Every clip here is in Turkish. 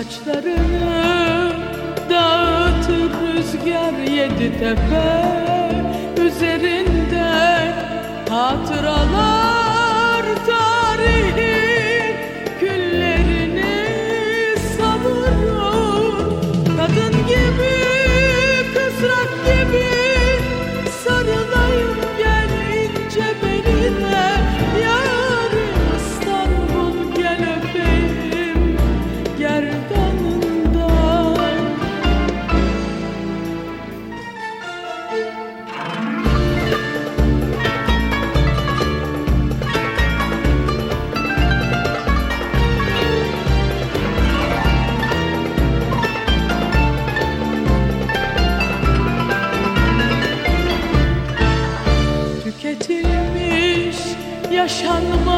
Saçlarını dağıtır rüzgar yedi tepe. Üzerine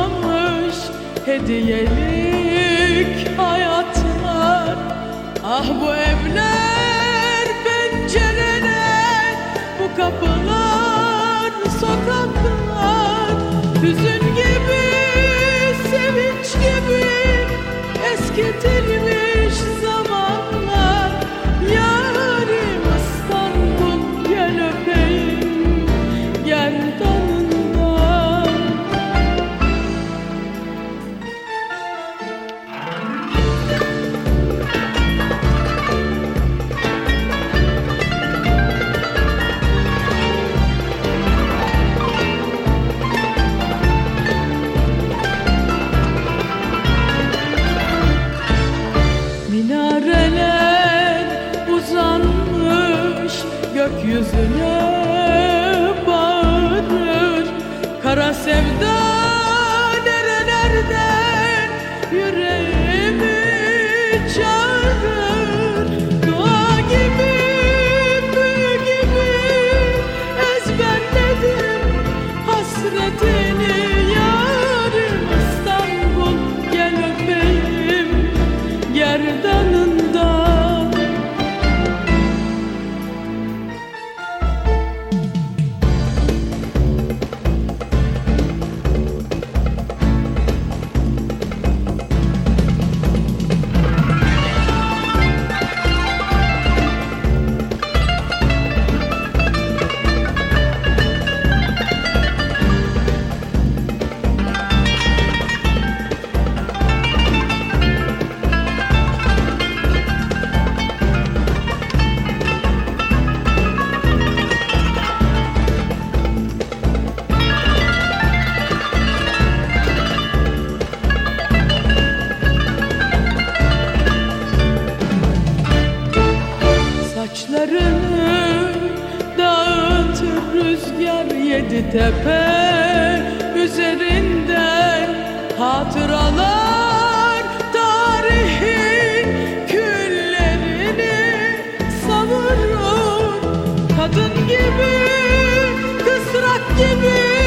yaşanmış hediyelik hayatlar. Ah bu evler gökyüzüne bağırır. Kara sevda Dağıtıp rüzgar yedi tepe Üzerinden hatıralar Tarihin küllerini savurur. Kadın gibi, kısrak gibi